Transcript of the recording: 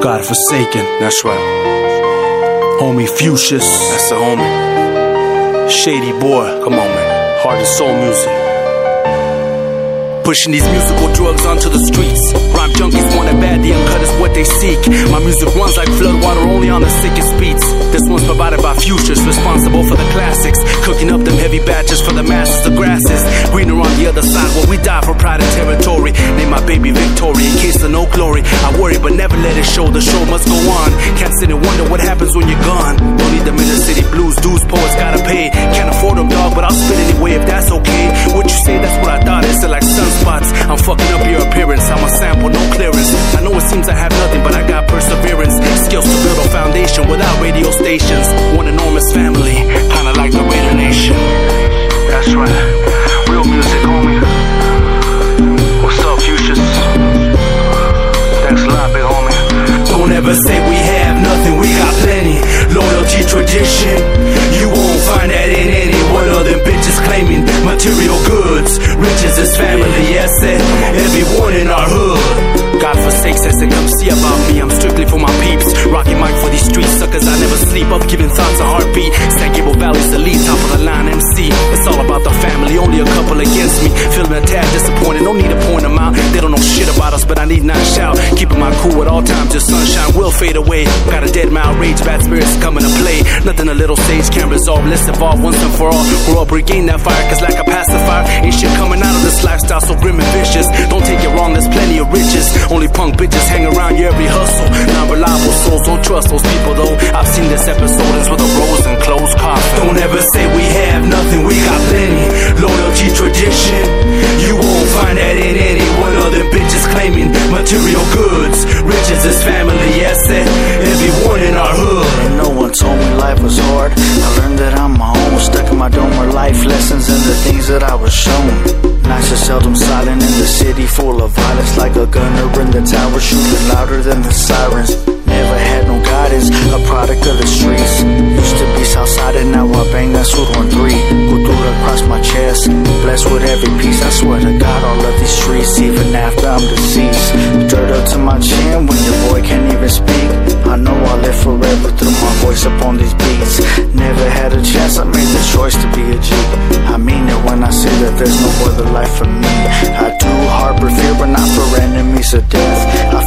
Godforsaken. That's right. Homie Fuchsius. That's the homie. Shady boy. Come on, man. Heart and soul music. Pushing these musical drugs onto the streets. Rhyme junkies want it bad, the uncut is what they seek. My music runs like flood water only on the sickest beats. This one's provided by Fuchsius, responsible for the classics. Cooking up them heavy batches for the masses, the grasses. Greener other side where we die for pride and territory. Name my baby Victory in case of no glory. I worry, but never let it show. The show must go on. Don't say we have nothing, we got plenty. Loyalty, tradition. You won't find that in any one of them bitches claiming material goods. Riches is family, yes, and everyone in our hood. God forsakes and come see about me. I'm strictly for my peeps. Rocky Mike for these street suckers. I never sleep up, giving thoughts a heartbeat. San Gabriel Valley's elite, top of the line MC. It's all about the family, only a couple against me. Feeling a tad disappointed, no need to point them out. They don't know shit about us, but I need not shout. Cool at all times, just sunshine will fade away. Got a dead mile rage, bad spirits coming to play. Nothing a little sage can resolve. Let's evolve once and for all. Grow up, regain that fire, cause like a pacifier, ain't shit coming out of this lifestyle so grim and vicious. Don't take it wrong, there's plenty of riches. Only punk bitches hang around your every hustle. Non reliable souls, don't trust those people though. I've seen this episode ends with full of violence. Like a gunner in the tower, shooting louder than the sirens. Never had no guidance, a product of the streets. Used to be Southside and now I bang that Sur 1-3. Cultura across my chest, blessed with every piece. I swear to God, all of these streets, even after I'm deceased. Dirt up to my chin when your boy can't even speak. There's no other life for me. I do harbor fear, but not for enemies of death. I